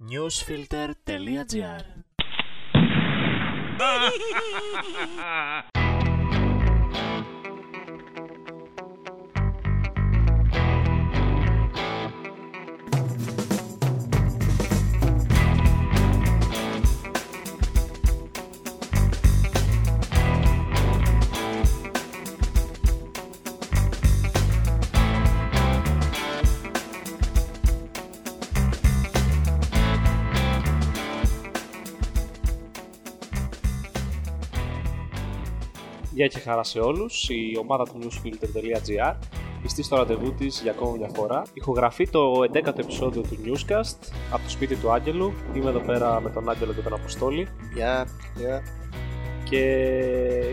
newsfilter.gr Γεια και χαρά σε όλους, η ομάδα του newsfilter.gr πιστή στο ραντεβού της για ακόμα μια φορά. Ηχογραφεί το 11ο επεισόδιο του Newscast από το σπίτι του Άγγελου. Είμαι εδώ πέρα με τον Άγγελο και τον Αποστόλη Γεια, γεια. και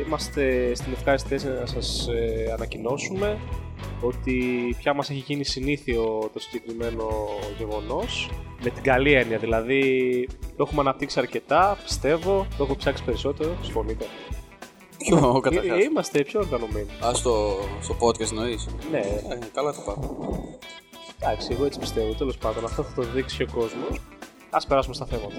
είμαστε στην ευχάριστη θέση να σας ε, ανακοινώσουμε ότι πια μας έχει γίνει συνήθιο το συγκεκριμένο γεγονός με την καλή έννοια, δηλαδή το έχουμε αναπτύξει αρκετά, πιστεύω, το έχω ψάξει περισσότερο, συμφωνείτε. Ποιο καταρχάς. Ε, Είμαστε πιο οργανωμένοι. Α, στο, στο podcast εννοείς; Ναι, Ε, καλά το πάω. εντάξει, εγώ έτσι πιστεύω. Τέλος πάντων, αυτό θα το δείξει ο κόσμος. Α περάσουμε στα θέματα.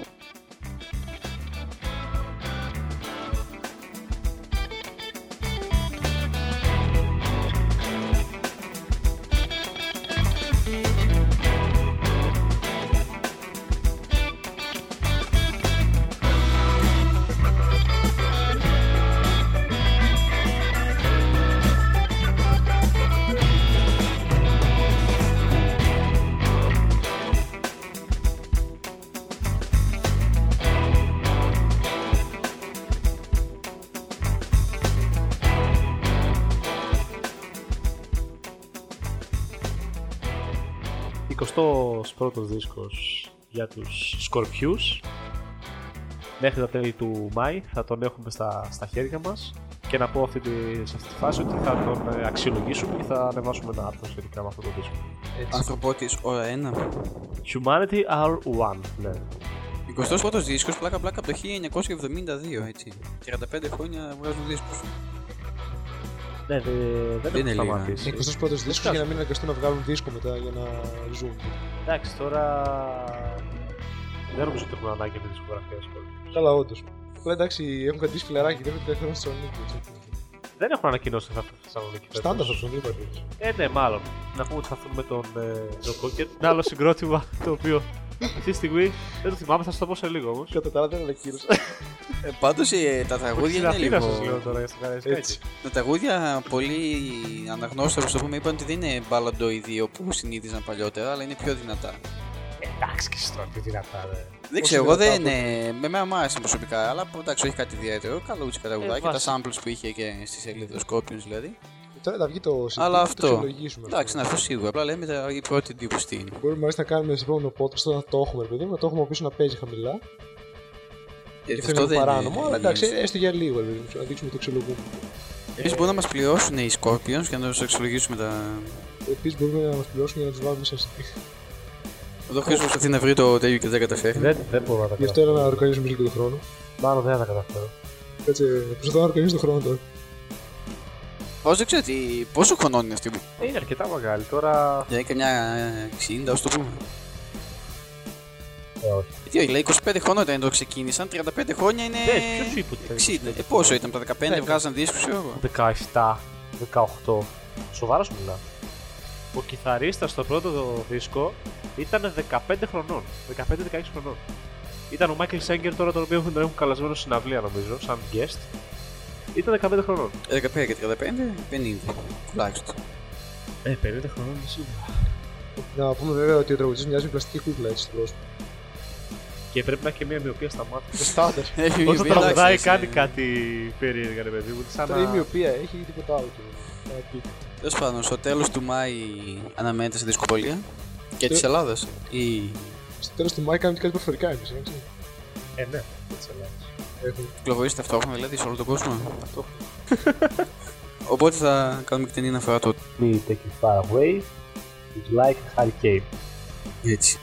Πρώτος δίσκος για τους Σκορπιούς. Μέχρι τα τέλη του Μάη θα τον έχουμε στα, στα χέρια μας και να πω αυτή τη, σε αυτή τη φάση ότι θα τον ε, αξιολογήσουμε και θα ανεβάσουμε ένα άρθρο σχετικά με αυτό το δίσκο. Άνθρωπό της ώρα 1. Humanity are one, ναι. 21ο δίσκος, πλάκα πλάκα από το 1972, έτσι. 35 χρόνια βγάζουν δίσκους. Ναι, δε, δεν Δεν έχουν είναι λίγα. σταματήσει. 21ο δίσκο για να μην αναγκαστούν να βγάλουν δίσκο μετά για να ζουν. Εντάξει, τώρα δεν νομίζω ότι έχουν ανάγκη με δισκογραφία ασχολούνται. Καλά, όντως. Αλλά εντάξει, έχουν κρατήσει φιλαράκι, δεν θα θέλουν στη Θεσσαλονίκη. έτσι. Δεν έχουν ανακοινώσει ότι θα έρθουν στη Θεσσαλονίκη. φέτος. Στάνταρ θα ψωνεί υπάρχει. Ε, ναι, μάλλον. Να πούμε ότι θα έρθουν με τον ε, Τζο Κόκερ. Ένα άλλο συγκρότημα το οποίο αυτή τη στιγμή δεν το θυμάμαι, θα σα το πω σε λίγο όμως. Κατά τα άλλα δεν ανακοίνωσε. Ε, Πάντως τα τραγούδια είναι λίγο. σα λέω τώρα για στο καραϊσκάκι. Έτσι. Τα τραγούδια πολύ αναγνώστερα, το πούμε, είπαν ότι δεν είναι μπαλαντοειδή που συνήθιζαν παλιότερα, αλλά είναι πιο δυνατά. Εντάξει και εσύ τώρα πιο δυνατά, ρε. Δεν Όσο ξέρω, εγώ δυνατά δεν είναι. Με μένα μου άρεσαν προσωπικά, αλλά εντάξει, όχι κάτι ιδιαίτερο. Καλούτσικα τραγουδάκια, τα βάση. samples που είχε και στη σελίδα Scorpions δηλαδή. Τώρα θα βγει το CD, Αλλά θα αυτό. Το αξιολογήσουμε. Εντάξει, να αυτό σίγουρα. Απλά λέμε τα- η πρώτη εντύπωση τι είναι. Μπορούμε μάλιστα να κάνουμε σε επόμενο podcast όταν το έχουμε, ρε παιδί μου, να το έχουμε πίσω να παίζει χαμηλά. Ε, Και αυτό είναι παράνομο, αλλά εντάξει, έστω για λίγο, ρε παιδί μου, να δείξουμε το αξιολογούμε. Επίσης μπορούν να μας πληρώσουν οι Scorpions για να τους αξιολογήσουμε τα. Επίσης μπορούμε να μας πληρώσουν για να τους βάλουμε μέσα στο CD. Εδώ χρήσιμο προσπαθεί να βρει το τέλειο και δεν καταφέρει. Δεν, δεν μπορώ να τα Γι' αυτό καταφέρω. έλα να οργανίσουμε λίγο το χρόνο. Μάλλον δεν θα τα καταφέρω. Κάτσε, προσπαθώ να οργανίσω το χρόνο τώρα. Πώς δεν ξέρω τι. Πόσο χρονών είναι αυτή. Ε, Είναι αρκετά μεγάλη τώρα. Δηλαδή καμιά 60, ας το πούμε. Ε, όχι. Γιατί όχι, λέει 25 χρόνια όταν το ξεκίνησαν, 35 χρόνια είναι. Ναι, ποιος είπε ότι θα 60. Ε, πόσο ήταν, από τα 15 Ναι, βγάζαν δίσκους, ξέρω εγώ. 17, 18. Σοβαρά σου μιλάω. Ο κιθαρίστας στο πρώτο το δίσκο ήταν 15 χρονών. 15-16 χρονών. Ήταν ο Μάικλ Σέγκερ τώρα τον οποίο έχουν, τον έχουν καλεσμένο στην αυλία νομίζω, σαν guest. Ήταν 15 χρονών. 15 και 35, 50 τουλάχιστον. Ε, 50 χρονών είναι σίγουρα. Να πούμε βέβαια ότι ο τραγουδιστής μοιάζει με πλαστική κούκλα έτσι στο πρόσωπο. Και πρέπει να έχει και μια μοιοπία στα μάτια. Το στάνταρ. Έχει Όσο μοιοπία, τραγουδάει εντάξει, κάνει ε. κάτι περίεργα ρε παιδί μου. Σαν Τώρα η να... μοιοπία έχει ή τίποτα άλλο. και ένα πικ. Τέλος πάντων, στο τέλος του Μάη αναμένεται σε δισκοπολία και της Ε. Ελλάδας. Ή Στο τέλος του Μάη κάνουμε και κάτι προφορικά εμείς. έτσι. Ε, ναι. της Ελλάδας. Έχουμε. κυκλοφορήσει ταυτόχρονα δηλαδή σε όλο τον κόσμο. Οπότε θα κάνουμε εκτενή αναφορά το Please take it far away. It's like a hurricane. έτσι.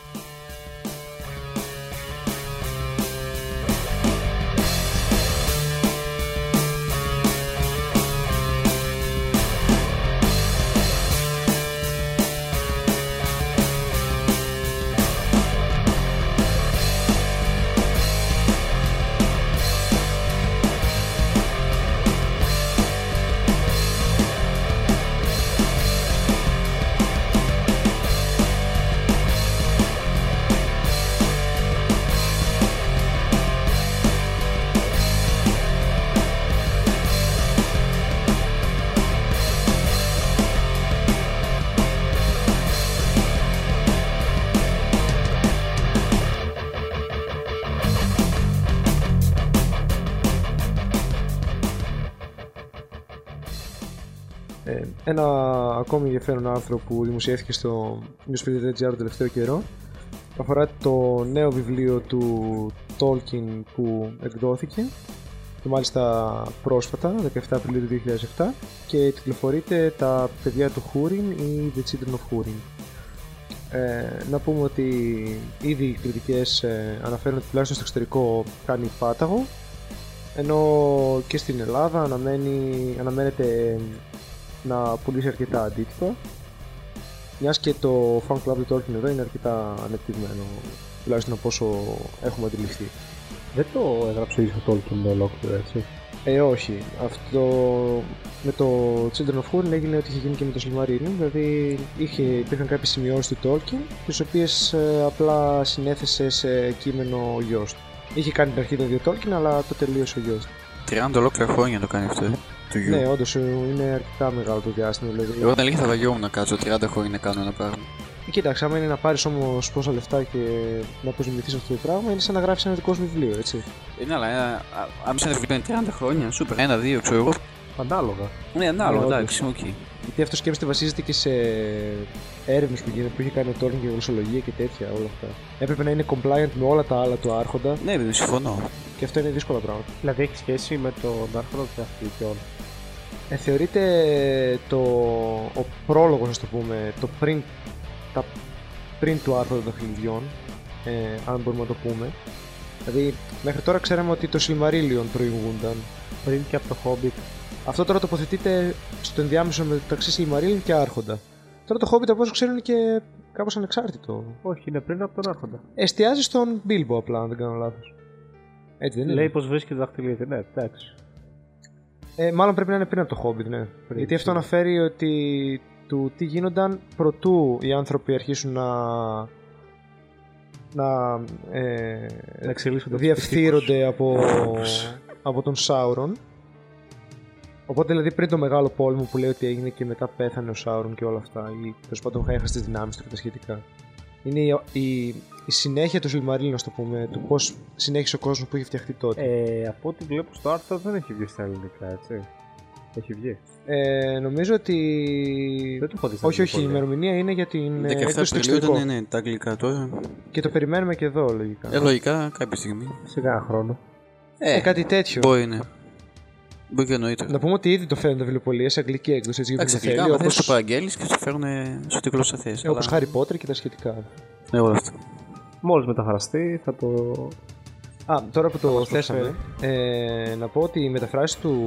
Ένα ακόμη ενδιαφέρον άρθρο που δημοσιεύθηκε στο newsfeed.gr το τελευταίο καιρό αφορά το νέο βιβλίο του Tolkien που εκδόθηκε και μάλιστα πρόσφατα, 17 Απριλίου του 2007 και τυκλοφορείται «Τα παιδιά του Χούριν» ή «The Children of Húrin». Ε, να πούμε ότι ήδη οι κριτικές ε, αναφέρουν ότι τουλάχιστον στο εξωτερικό κάνει πάταγο ενώ και στην Ελλάδα αναμένει, αναμένεται να πουλήσει αρκετά αντίτυπα μιας και το fan club του Tolkien εδώ είναι αρκετά ανεπτυγμένο τουλάχιστον από όσο έχουμε αντιληφθεί. Δεν το έγραψε ο ίδιος ο Tolkien ολόκληρο, έτσι; Ε, όχι. Αυτό με το Children of Húrin έγινε ότι είχε γίνει και με το Silmarillion, δηλαδή είχε, υπήρχαν κάποιες σημειώσεις του Tolkien, τις οποίες ε, απλά συνέθεσε σε κείμενο ο γιος του. Είχε κάνει την αρχή των δύο Tolkien, αλλά το τελείωσε ο γιος του. 30 ολόκληρα χρόνια το κάνει αυτό. ε, Του γιου. Ναι, όντως είναι αρκετά μεγάλο το διάστημα. Δηλαδή. Εγώ όταν λίγα θα βαριόμουν να κάτσω 30 χρόνια να κάνω ένα πράγμα. Κοίταξε, άμα είναι να πάρεις όμως πόσα λεφτά και να αποζημιωθεί αυτό το πράγμα, είναι σαν να γράψει ένα δικό σου βιβλίο, έτσι. Ε, ναι, αλλά ένα, α- αν σε ένα βιβλίο είναι 30 χρόνια, σούπερ, ένα-δύο, ξέρω εγώ. Ανάλογα. Ναι, ανάλογα, Ναι, εντάξει, οκ. Γιατί αυτό σκέφτεται βασίζεται και σε έρευνες που, γίνεται, που είχε κάνει ο Τόλκιν και γλωσσολογία και τέτοια όλα αυτά. Έπρεπε να είναι compliant με όλα τα άλλα του Άρχοντα Ναι, βέβαια, συμφωνώ. Και αυτό είναι δύσκολα πράγματα. Δηλαδή έχει σχέση με τον Άρχοντα του Θεαθλητιών. Ε, θεωρείται το, ο πρόλογος, ας το πούμε, το πριν, τα, πριν του Άρχοντα των Δαχτυλιδιών, ε, αν μπορούμε να το πούμε. Δηλαδή, μέχρι τώρα ξέραμε ότι το Silmarillion προηγούνταν. Πριν και από το Hobbit. Αυτό τώρα τοποθετείται στο ενδιάμεσο μεταξύ Silmarillion και Άρχοντα. Τώρα το Hobbit από όσο ξέρω είναι και κάπως ανεξάρτητο. Όχι, είναι πριν από τον Άρχοντα. Εστιάζει στον Bilbo απλά, αν δεν κάνω λάθος. Έτσι δεν είναι. Λέει πως βρίσκεται δαχτυλίδι. Ναι, εντάξει. Ε, μάλλον πρέπει να είναι πριν από το Hobbit, ναι. Γιατί αυτό αναφέρει ότι του τι γίνονταν προτού οι άνθρωποι αρχίσουν να. να. Ε, Να εξελίσσονται διευθύνονται από, από τον Σάουρον. Οπότε δηλαδή πριν το μεγάλο πόλεμο που λέει ότι έγινε και μετά πέθανε ο Σάουρον και όλα αυτά, ή τέλος πάντων είχα έχασες τις δυνάμεις του και τα σχετικά. Είναι η, η, η συνέχεια του Silmarillion, α το πούμε, του πώς συνέχισε ο κόσμος που είχε φτιαχτεί τότε. Ε, από ό,τι βλέπω στο άρθρο δεν έχει βγει στα ελληνικά, έτσι. Έχει βγει. Ε, νομίζω ότι. Δεν το έχω δει στα Όχι, όχι, η αγγλικά. ημερομηνία είναι για την 17 έκδοση στο Απριλίου εξωτερικό. ήταν, ναι, τα αγγλικά τώρα. Και το περιμένουμε και εδώ, λογικά. Ε, λογικά κάποια στιγμή. Σε κάνα χρόνο. Ε, κάτι τέτοιο. Μπορεί, ναι. Μπορεί και νωρίτερα. Να πούμε ότι ήδη το φέρνουν τα βιβλιοπολία σε αγγλική έκδοση. Έτσι, γιατί Εντάξει, το αγγλικά, θέλει, άμα θες όπως, το παραγγέλνεις και το φέρουν σε ό,τι γλώσσα θες. ε, όπως αλλά- Harry Potter και τα σχετικά. Ναι, όλα αυτά. Μόλις μεταφραστεί θα το. Α, τώρα που το μας θέσαμε, ε, να πω ότι οι μεταφράσεις του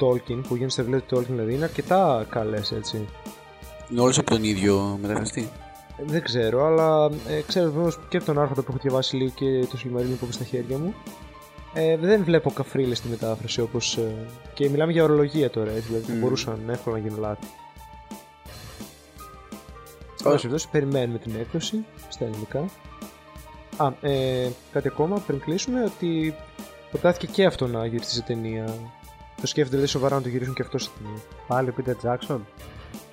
Tolkien, που γίνονται στα βιβλία του Tolkien, δηλαδή, είναι αρκετά καλές, έτσι. Είναι όλες από τον ίδιο μεταφραστή; Ε, Δεν ξέρω, αλλά ε, ξέρω βεβαίως και από τον Άρχοντα που έχω διαβάσει λίγο και το Silmarillion που έχω στα χέρια μου. Ε, δεν βλέπω καφρίλες στη μετάφραση όπως... Ε, και μιλάμε για ορολογία τώρα, έτσι, δηλαδή θα Μμμ. μπορούσαν εύκολα να γίνουν λάθη. Ωραία. Ωραία. περιπτώσει, περιμένουμε την έκδοση στα ελληνικά. Α, ε, κάτι ακόμα πριν κλείσουμε, ότι προτάθηκε και αυτό να γυριστεί σε ταινία. Το σκέφτονται δηλαδή σοβαρά να το γυρίσουν και αυτό σε ταινία. Πάλι ο Peter Jackson.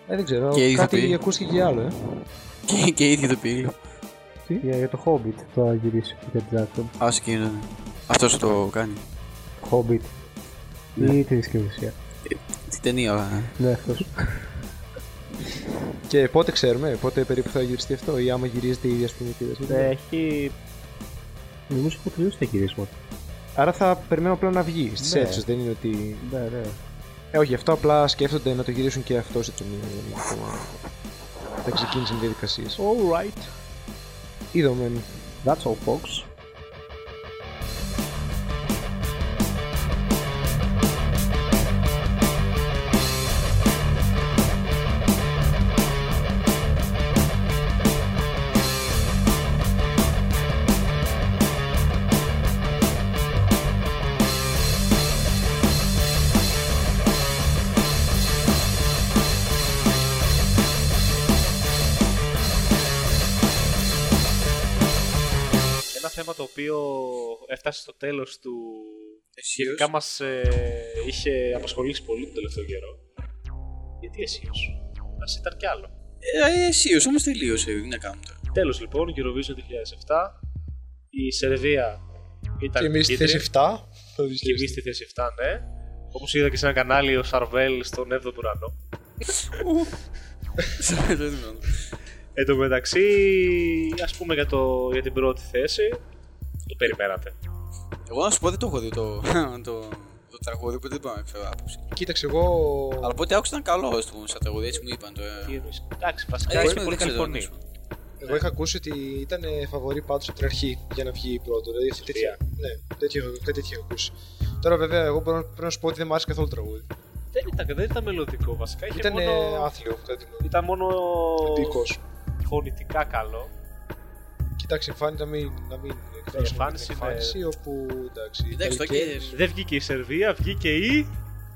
Ε, δεν ξέρω, Και κάτι ηθοποιοί. ακούστηκε και άλλο, ε. Και, και ίδιο το πήγε. Για, για το Hobbit το θα γυρίσει ο Peter Jackson. Άσε και είναι. Αυτός το κάνει. Hobbit. Ή τη δισκευασία. Την ταινία. ε. Ναι, αυτός. Και πότε ξέρουμε, πότε περίπου θα γυριστεί αυτό, ή άμα γυρίζεται η ίδια ας πούμε και τέτοια. Ε, Έχει. Νομίζω έχω τελειώσει τα γυρίσματα. Άρα θα περιμένω απλά να βγει στις Ναι. αίθουσες, δεν είναι ότι. Ναι, ναι. Ε, όχι, αυτό απλά σκέφτονται να το γυρίσουν και αυτός σε ταινία. Δεν είναι ακόμα. Δεν ξεκίνησαν οι διαδικασίε. Alright. Είδαμε. That's all, folks. Έφτασε στο τέλος του Αισίως. Γενικά μας ε, είχε απασχολήσει πολύ τον τελευταίο καιρό. Γιατί αισίως. Ας ήταν κι άλλο. Ε, αισίως, όμως τελείωσε. Τι να κάνουμε τώρα. Τέλος λοιπόν, Eurovision 2007. Η Σερβία ήταν Και εμείς στη νικήτρια. θέση 7. Θα Και εμείς στη θέση 7, ναι. Όπως είδα και σε ένα κανάλι ο Σαρβέλ στον 7ο ουρανό. Εν τω μεταξύ, ας πούμε για, το, για την πρώτη θέση, το περιμένατε. Εγώ να σου πω δεν το έχω δει το, το, το τραγούδι, οπότε δεν μπορώ να εκφέρω άποψη. Κοίταξε, εγώ. Αλλά από ό,τι άκουσα ήταν καλό στο σαν τραγούδι, έτσι μου είπαν. Το, ε. Τι εννοείς. Εντάξει, βασικά Ε, είναι δεν πολύ ξέρω, καλή δεν φωνή. ξέρω. Εγώ είχα ακούσει ότι ήταν φαβορή πάντως από την αρχή για να βγει πρώτο. Δηλαδή, αυτή τέτοια, ναι, τέτοιο, κάτι τέτοιο είχα ακούσει. Τώρα, βέβαια, εγώ μπορώ, πρέπει να σου πω ότι δεν μου άρεσε καθόλου το τραγούδι. Δεν ήταν, δεν ήταν μελλοντικό βασικά. Είχε Ήταν μόνο, άθλιο, κάτι μου. ήταν μόνο Τυπικό. φωνητικά καλό. Κοίταξε, εμφάνιση να μην, να μην εκφράσουμε την εμφάνιση είναι- εμφάνιση, όπου εντάξει. οι Εντάξει, το Ιταλικές- και. Δεν βγήκε η Σερβία, βγήκε η.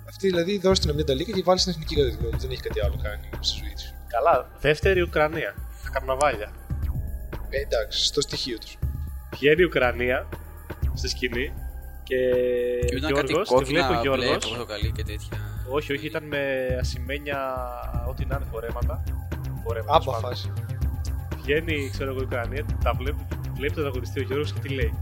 Αυτή δηλαδή δώσε την μια Ιταλία και βάλει στην εθνική κατά τη γνώμη μου. Δεν έχει κάτι άλλο κάνει στη ζωή της. Καλά, δεύτερη Ουκρανία. Τα καρναβάλια. Ε, εντάξει, στο στοιχείο τους. Βγαίνει η Ουκρανία στη σκηνή και, Και ήταν κάτι Γιώργος, τη βλέπει ο κόκκινα, μπλε, Γιώργος. πορτοκαλί και τέτοια. Όχι, όχι, ήταν με ασημένια ό,τι να είναι φορέματα. φορέματα Άμπα πάνω. φάση. Βγαίνει, ξέρω εγώ, η Ουκρανία, τα βλέπει, βλέπει τον αγωνιστή ο Γιώργος και τι λέει.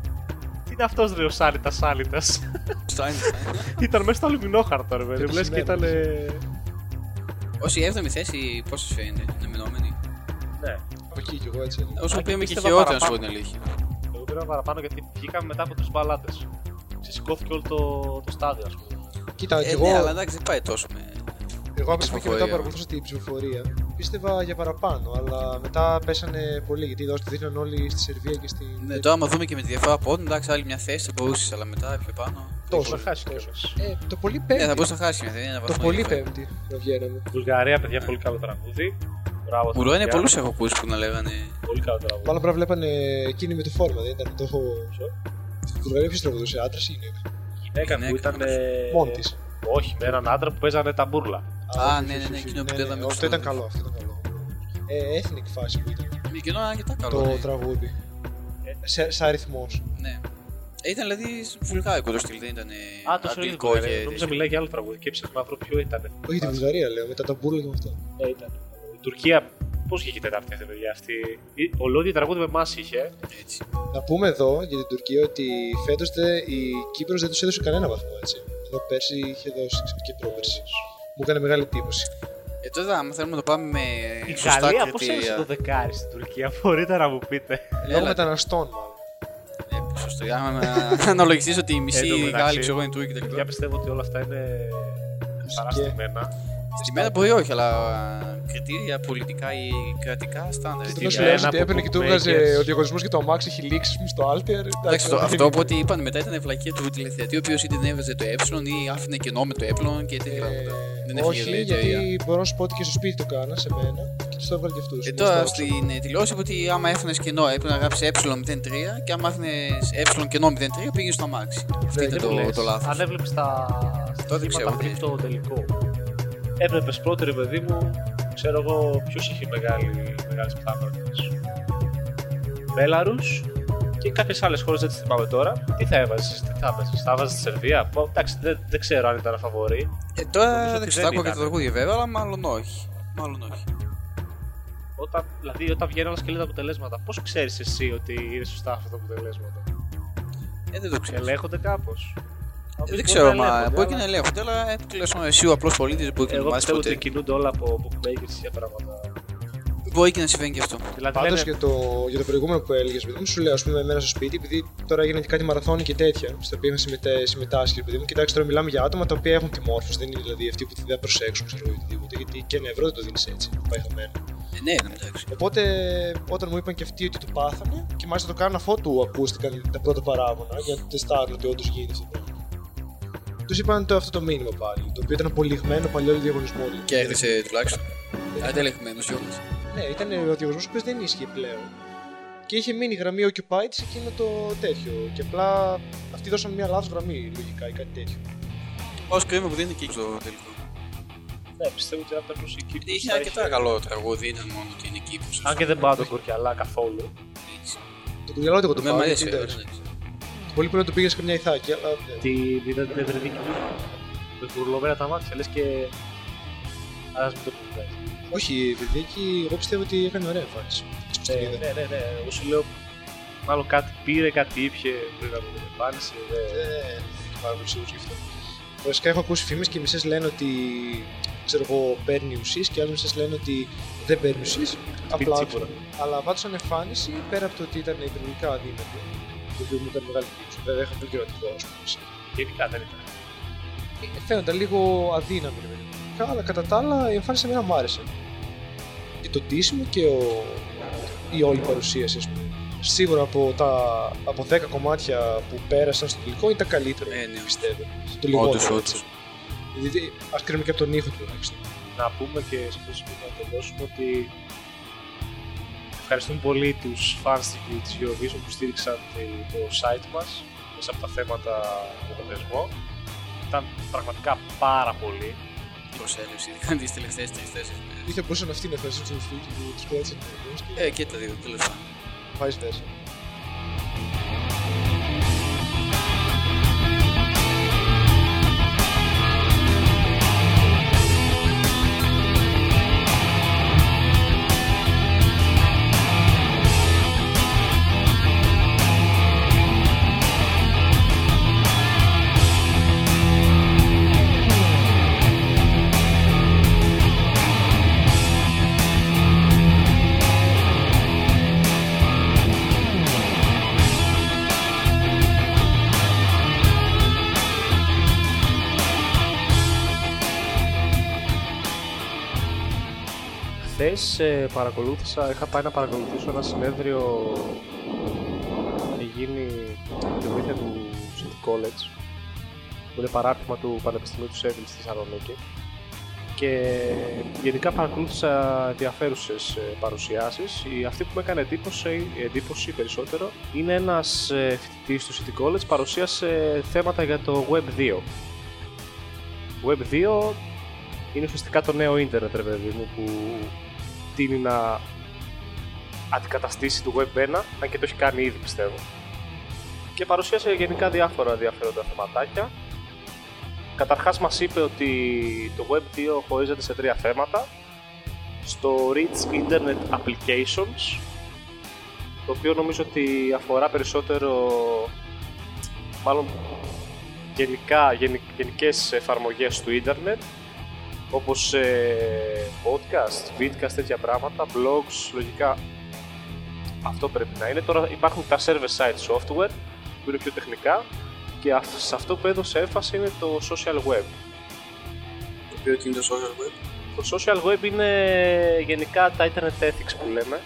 Τι είναι αυτός ρε ο Σάλιτας Σάλιτας; Στο είναι. ήταν μέσα στο αλουμινόχαρτο ρε παιδί, Και το λες και ήταν... συνέβη. Όσοι η 7η θέση, πώ σα φαίνεται, την εμενόμενη. Ναι, Από εκεί κι εγώ έτσι. έλεγα. Όσο Α, πήγαμε και πίστευα χειρότερα, να σου πω παραπάνω. την αλήθεια. εγώ πήρα παραπάνω γιατί βγήκαμε μετά από τρεις μπαλάτες. Ξεσηκώθηκε όλο το, το στάδιο, ας πούμε. Κοίτα, κι Ε, εγώ, ναι, αλλά εντάξει, δεν πάει τόσο με. Εγώ από τη στιγμή και μετά ψηφοφορία. παρακολουθούσα την ψηφοφορία, πίστευα για παραπάνω, αλλά μετά πέσανε πολύ γιατί δώστε δείχναν όλοι στη Σερβία και στην. Ναι, τώρα, άμα δούμε και με τη διαφορά από όταν, εντάξει, άλλη μια θέση θα μπορούσες, αλλά μετά πιο πάνω. Τόσο. Θα χάσει τόσος. κιόλας. Ε, το πολύ Ναι, πέμπτη. θα μπορούσε να χάσει μια θέση. ένα το βαθμό πολύ διαφορά. πέμπτη να βγαίναμε. Βουλγαρία, παιδιά, πολύ καλό τραγούδι. Μπράβο. τα Ουρό είναι παιδιά. πολλούς έχω ακούσει που να λέγανε. Πολύ καλό τραγούδι. Μάλλον πρέπει να βλέπανε εκείνη με το φόρμα, δεν ήταν το έχω. Στην Βουλγαρία ποιος τραγουδούσε, άντρας ή γυναίκα; Γυναίκα που Γυναίκα, ήταν. ναι. ε, Μόνη της. Όχι, με έναν άντρα που παίζανε τα μπουρλα. Α, ναι, ναι, ναι, εκείνο που είδαμε Αυτό στο- ήταν καλό, αυτό ήταν καλό. Ε, ethnic φάση που ήταν Με εκείνο είναι αρκετά καλό. το ναι. τραγούδι. Σε, σε αριθμό. Ναι. Ε, ήταν δηλαδή βουλγάρικο το στυλ, δεν ήταν Α, τόσο είναι αγγλικό Βουλγαρία. και. Νόμιζα μιλάει για άλλο τραγούδι και έψαχνα να βρω ποιο ήταν. Όχι τη Βουλγαρία λέω, μετά τα μπουρλα και με αυτό. Ε, ήταν. Η Τουρκία, πώς βγήκε η τέταρτη αυτή, παιδιά. Αυτή. Η- Ολόιδιο τραγούδι με εμάς είχε. Έτσι. Να πούμε εδώ για την Τουρκία ότι φέτος η Κύπρος δεν τους έδωσε κανένα βαθμό έτσι. Ενώ πέρσι είχε δώσει ξέρω, και πρόπερσι. Μου έκανε μεγάλη εντύπωση. Ε, τώρα, αν θέλουμε να το πάμε με Η σωστά Γαλλία πώς κριτήρια. έριξε το δεκάρι στην Τουρκία, μπορείτε να μου πείτε. Λόγω Έλα. μεταναστών μάλλον. Ε, σωστό. Αν αναλογιστείς ότι οι μισοί Εν τω μεταξύ, Γάλλοι ξέρω εγώ είναι Τούρκοι κτλ. Για πιστεύω ότι όλα αυτά είναι παραστημένα. Στη μέρα μπορεί όχι, αλλά κριτήρια πολιτικά ή κρατικά στάνταρ. Και Τι να σου για λέω ένα ότι από έπαιρνε και του bookmakers. έβγαζε ο διαγωνισμός και το αμάξι έχει λήξει ας πούμε, στο Alter. Εντάξει, το, αυτό που ότι είπαν μετά ήταν βλακία του τηλεθεατή, ο οποίος είτε δεν έβαζε το ε ή άφηνε κενό με το ε και τέτοια πράγματα. Δεν έφυγε όχι, δηλαδή γιατί εταιρεία. μπορώ να σου πω ότι και στο σπίτι το κάνα σε μένα και του το έβγαλε και αυτούς. Ε, τώρα στην ε, τηλεόραση είπε ότι άμα έφερε κενό έπρεπε να γράψεις ε03 και άμα άφηνε ε κενό 03 πήγες στο αμάξι. Αυτό Ναι, ήταν Δεν μου το, λες. το λάθος. Αν έβλεπε τα Το δεν ξέρω, στοιχήματα πριν ναι. το τελικό, έβλεπες πρώτο ρε παιδί μου, ξέρω εγώ ποιος είχε μεγάλη, μεγάλες πιθανότητες. Μπέλαρους και κάποιες άλλες χώρες δεν τις θυμάμαι τώρα. Τι θα έβαζες, τι θα έβαζες, θα έβαζες τη Σερβία; Πω, Εντάξει, δεν, δεν ξέρω αν ήταν φαβορή. Ε, τώρα Νομίζω δεν ότι ξέρω, δεν άκουγα και ήταν. το τραγούδι βέβαια, αλλά μάλλον όχι. Μάλλον όχι. Όταν, δηλαδή όταν βγαίνουν όλα και λέει τα αποτελέσματα, πώς ξέρεις εσύ ότι είναι σωστά αυτά τα αποτελέσματα; Ε, δεν το ξέρω. Ελέγχονται κάπως. Ε, Μπορεί δεν να ξέρω, μα ελέγχονται, μπορεί και αλλά να ελέγχονται, αλλά ε, τουλάχιστον εσύ ο απλός πολίτης μπορεί και να Εγώ μάθει πιστεύω ότι ποτέ. κινούνται όλα από bookmakers για πράγματα. Μπορεί και να συμβαίνει και αυτό. Δηλαδή Πάντως λένε, για, το, για το προηγούμενο που έλεγες, παιδί μου, σου λέω, ας πούμε, εμένα στο σπίτι, επειδή τώρα έγιναν και κάτι μαραθώνι και τέτοια, στα οποία είχα συμμετέ- συμμετάσχει, παιδί μου. Κοιτάξτε, τώρα μιλάμε για άτομα τα οποία έχουν τη μόρφωση, δεν είναι δηλαδή αυτοί που δεν προσέξουν, ξέρω εγώ, οτιδήποτε, γιατί και ένα ευρώ δεν το δίνεις έτσι, πάει χαμένο. Ε, ναι, ναι, εντάξει. Οπότε, όταν μου είπαν και αυτοί ότι το πάθανε, και μάλιστα το κάνουν αφότου ακούστηκαν τα πρώτα παράπονα, για να τεστάρουν ότι όντως γίνεται αυτό το πράγμα. Τους είπαν το, αυτό το μήνυμα πάλι, το οποίο ήταν απολυγμένο παλιό διαγωνισμό. δηλαδή. Και έρθισε τουλάχιστον. Ατελεχμένο κιόλα. Ναι, ήταν ο διαγωνισμός που δεν ίσχυε πλέον. Και είχε μείνει η γραμμή occupied σε εκείνο το τέτοιο. Και απλά αυτοί δώσαν μια λάθο γραμμή, λογικά ή κάτι τέτοιο. Ω κρίμα που δεν είναι εκεί στο τελικό. ναι, πιστεύω ότι αν περνούσε εκεί. Γιατί είχε αρκετά καλό τραγούδι, ήταν μόνο ότι είναι εκεί που σου Αν και δεν πάω τον Κορκιαλά καθόλου. Έτσι. Το κουδιαλό εγώ το Με πάω. μ' γιατί αρέσει, εντάξει. εντάξει. Το πολύ πρέπει να το πήγες σε καμιά ηθάκη, αλλά. ναι. Τη είδατε την ευρεδίκη μου. Με κουρλωμένα τα μάτια, λες και. Α μην το πούμε. Όχι, παιδί, εκεί εγώ πιστεύω ότι έκανε ωραία εμφάνιση. Έτσι πως την Ναι, είδα. ναι, ναι, ναι. Εγώ σου λέω. Μάλλον κάτι πήρε, κάτι ήπια πριν από την εμφάνιση. Δεν δε- δεν είμαι πάρα πολύ σίγουρος γι' αυτό. Βασικά έχω ακούσει φήμες και μισές λένε ότι ξέρω εγώ, παίρνει ουσίες και άλλες μισές λένε ότι δεν παίρνει ουσίες. Απλά τσίπουρα. Αλλά πάντως σαν εμφάνιση, πέρα από το ότι ήταν υπερβολικά αδύνατο, το οποίο μου ήταν μεγάλη εντύπωση. Βέβαια είχα πολύ καιρό να τη δω, ας πούμε. Γενικά δεν ήταν. Ε, Φαίνονταν λίγο αδύναμη, ρε παιδί μου. αλλά κατά τα άλλα η εμφάνιση εμένα μου άρεσε. Και το ντύσιμο και ο... η όλη παρουσίαση, ας πούμε. Σίγουρα από, τα, από 10 κομμάτια που πέρασαν στο τελικό είναι τα καλύτερα, Ε, ναι. πιστεύω. Το λιγότερο. Όντως, όντως. έτσι. Δηλαδή, ας κρίνουμε και από τον ήχο τουλάχιστον. Να πούμε και σε αυτό το σημείο να τελειώσουμε ότι ευχαριστούμε πολύ τους fans της Eurovision που στήριξαν το- το site μας μέσα από τα θέματα για τον θεσμό. Ήταν πραγματικά πάρα πολύ. Προσέλευση, ειδικά τις τελευταίες τρεις-τέσσερις μέρες. Ή θα μπορούσαν αυτοί να ευχαριστήσουν τους φίλους που τους κράτησαν και Ε, και τα δύο, τέλος πάντων. vice versa. Χθες παρακολούθησα, είχα πάει να παρακολουθήσω ένα συνέδριο που είχε γίνει με τη βοήθεια του City College που είναι παράρτημα του Πανεπιστημίου του Σέβιλ στη Θεσσαλονίκη και γενικά παρακολούθησα ενδιαφέρουσες παρουσιάσεις. Αυτή που με έκανε εντύπωση, εντύπωση περισσότερο είναι ένας φοιτητής του City College παρουσίασε θέματα για το Web 2. Web 2 είναι ουσιαστικά το νέο ίντερνετ, ρε παιδί μου, που τίνει να αντικαταστήσει το Web 1, αν και το έχει κάνει ήδη πιστεύω. Και παρουσίασε γενικά διάφορα ενδιαφέροντα θεματάκια. Καταρχάς μας είπε ότι το Web 2 χωρίζεται σε τρία θέματα. Στο Rich Internet Applications, το οποίο νομίζω ότι αφορά περισσότερο, μάλλον γενικά, γενικ, γενικές εφαρμογές του ίντερνετ, όπως ε, podcast, vidcast, τέτοια πράγματα, blogs, λογικά αυτό πρέπει να είναι. Τώρα υπάρχουν τα server-side software που είναι πιο τεχνικά και αυ- σε αυτό που έδωσε έμφαση είναι το social web. Το οποίο τι είναι το social web; Το social web είναι γενικά τα internet ethics που λέμε.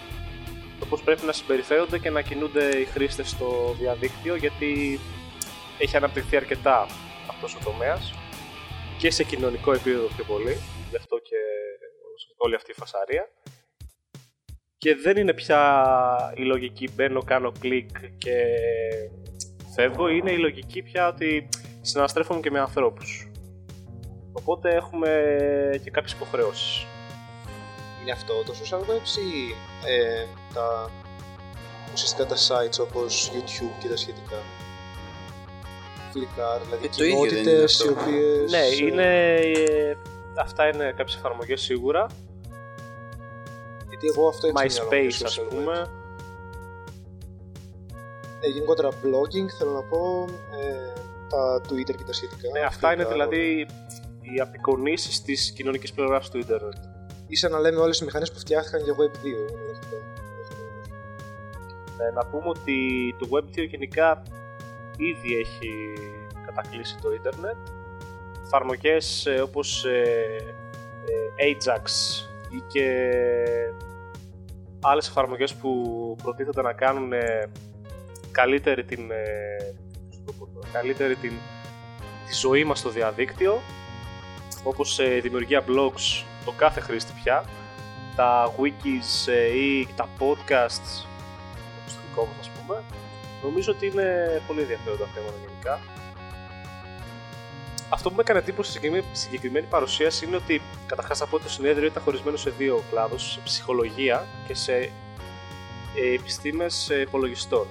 Το πώς πρέπει να συμπεριφέρονται και να κινούνται οι χρήστες στο διαδίκτυο γιατί έχει αναπτυχθεί αρκετά αυτός ο τομέας και σε κοινωνικό επίπεδο πιο πολύ, γι' αυτό και όλη αυτή η φασαρία. Και δεν είναι πια η λογική μπαίνω, κάνω κλικ και φεύγω, είναι η λογική πια ότι συναναστρέφομαι και με ανθρώπους. Οπότε έχουμε και κάποιες υποχρεώσεις. Είναι αυτό το social webs ή ε, τα ουσιαστικά τα sites όπως YouTube και τα σχετικά. Flickr, δηλαδή Ε, το ίδιο δεν είναι κοινότητες οι αυτό. οποίες... Ναι, ε, είναι, ε, αυτά είναι κάποιες εφαρμογές σίγουρα. Γιατί εγώ αυτό έτσι μυαλό μου, MySpace το ας social web. πούμε. Ε, γενικότερα blogging θέλω να πω, ε, τα Twitter και τα σχετικά. Ναι, αυτά είναι Flickr, δηλαδή οι απεικονίσεις της κοινωνικής πλευράς του ίντερνετ. Ίσα να λέμε όλες οι μηχανές που φτιάχτηκαν για Web 2. Ε, να πούμε ότι το Web2 γενικά ήδη έχει κατακλείσει το ίντερνετ. Εφαρμογές ε, όπως ε, ε, Ajax ή και άλλες εφαρμογές που προτίθεται να κάνουν ε, καλύτερη την, ε, πώς το πω τώρα, καλύτερη την, τη ζωή μας στο διαδίκτυο όπως ε, δημιουργία blogs το κάθε χρήστη πια τα wikis ε, ή τα podcasts όπως το δικό μας ας πούμε νομίζω ότι είναι πολύ ενδιαφέροντα θέματα γενικά αυτό που με έκανε εντύπωση στη συγκεκριμένη- συγκεκριμένη παρουσίαση είναι ότι καταρχάς από το συνέδριο ήταν χωρισμένο σε δύο κλάδους, σε ψυχολογία και σε ε, επιστήμες ε, υπολογιστών.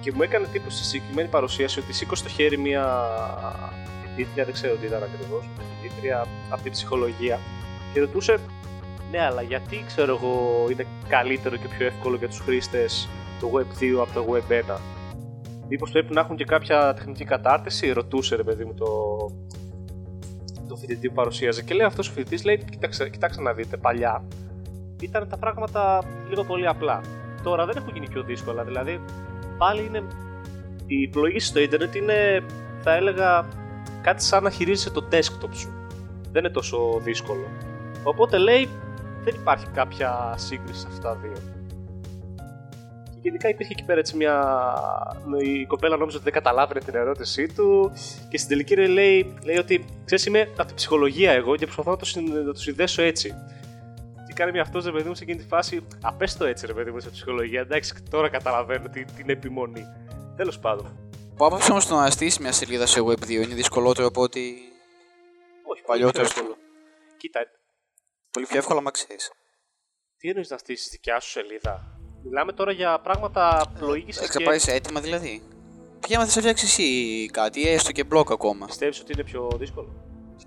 Και μου έκανε εντύπωση στη συγκεκριμένη παρουσίαση ότι σήκωσε το χέρι μια φοιτήτρια, δεν ξέρω τι ήταν ακριβώς, μια φοιτήτρια από την ψυχολογία και ρωτούσε ναι, αλλά γιατί ξέρω εγώ είναι καλύτερο και πιο εύκολο για τους χρήστες το Web 2 από το Web 1. Μήπως πρέπει να έχουν και κάποια τεχνική κατάρτιση, ρωτούσε ρε παιδί μου το, το φοιτητή που παρουσίαζε. Και λέει αυτός ο φοιτητής, λέει: Κοιτάξτε, κοιτάξτε να δείτε, παλιά ήταν τα πράγματα λίγο πολύ απλά. Τώρα δεν έχουν γίνει πιο δύσκολα. Δηλαδή, πάλι είναι. Η πλογή στο Ιντερνετ είναι, θα έλεγα, κάτι σαν να χειρίζεσαι το desktop σου. Δεν είναι τόσο δύσκολο. Οπότε λέει, δεν υπάρχει κάποια σύγκριση σε αυτά τα δύο. Και γενικά υπήρχε εκεί πέρα έτσι μια. Η κοπέλα νόμιζε ότι δεν καταλάβαινε την ερώτησή του και στην τελική λέει, λέει ότι ξέρεις, είμαι από την ψυχολογία εγώ και προσπαθώ να το, συν- να το συνδέσω έτσι. Και κάνει μια αυτός ρε παιδί μου σε εκείνη τη φάση. Απες το έτσι ρε παιδί μου σε ψυχολογία. Εντάξει, τώρα καταλαβαίνω τι- την επιμονή. Τέλος πάντων. Από άποψη όμως το να στήσει μια σελίδα σε Web2 είναι δυσκολότερο από ότι Όχι, πολύ παλιότερο. πιο εύκολο. Κοίτα, Πολύ πιο εύκολα, μα ξέρεις. τι εννοείς να στήσεις δικιά σου σελίδα; Μιλάμε τώρα για πράγματα πλοήγησης Έχεις να πάρει έτοιμα δηλαδή; Ποια να θες να φτιάξεις εσύ κάτι, έστω και μπλοκ ακόμα. Πιστεύεις ότι είναι πιο δύσκολο;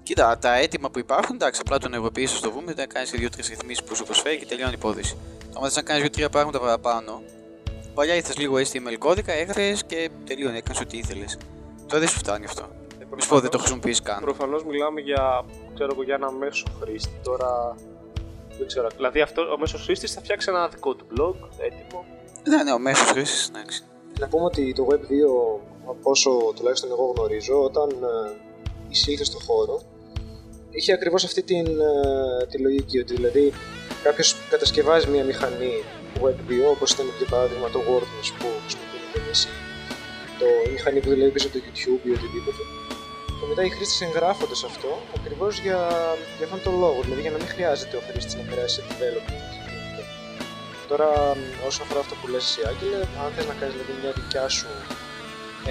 Κοίτα, τα έτοιμα που υπάρχουν, εντάξει, απλά τον ενεργοποιήσει στο βούμε, να κάνεις και δύο-τρει ρυθμίσεις που σου προσφέρει και τελειώνει η υπόθεση. Αν θες να κάνεις δύο-τρία πράγματα παραπάνω, παλιά ήθελες λίγο HTML κώδικα, έγραφε και τελείωνε, έκανες ό,τι ήθελες. Τώρα δεν σου φτάνει αυτό. Μη σου πω δεν το χρησιμοποιείς καν. Προφανώς μιλάμε για, ξέρω εγώ, για ένα μέσο χρήστη. Τώρα δεν ξέρω. Δηλαδή αυτό, ο μέσος χρήστης θα φτιάξει ένα δικό του blog έτοιμο. Ναι, ναι, ο μέσος χρήση, εντάξει. Να πούμε ότι το Web 2, από όσο τουλάχιστον εγώ γνωρίζω, όταν ε, εισήλθε στο χώρο, είχε ακριβώς αυτή την, ε, τη λογική, ότι δηλαδή κάποιος κατασκευάζει μια μηχανή Web 2, όπως ήταν για παράδειγμα το WordPress που χρησιμοποιούμε και εμείς, το η μηχανή που δηλαδή πίσω από το YouTube ή οτιδήποτε, και μετά οι χρήστες εγγράφονται σε αυτό ακριβώς για, για αυτόν τον λόγο, δηλαδή για να μην χρειάζεται ο χρήστης να περάσει σε development. Τώρα, όσον αφορά αυτό που λες εσύ, Άγγελε, αν θες να κάνεις δηλαδή, μια δικιά σου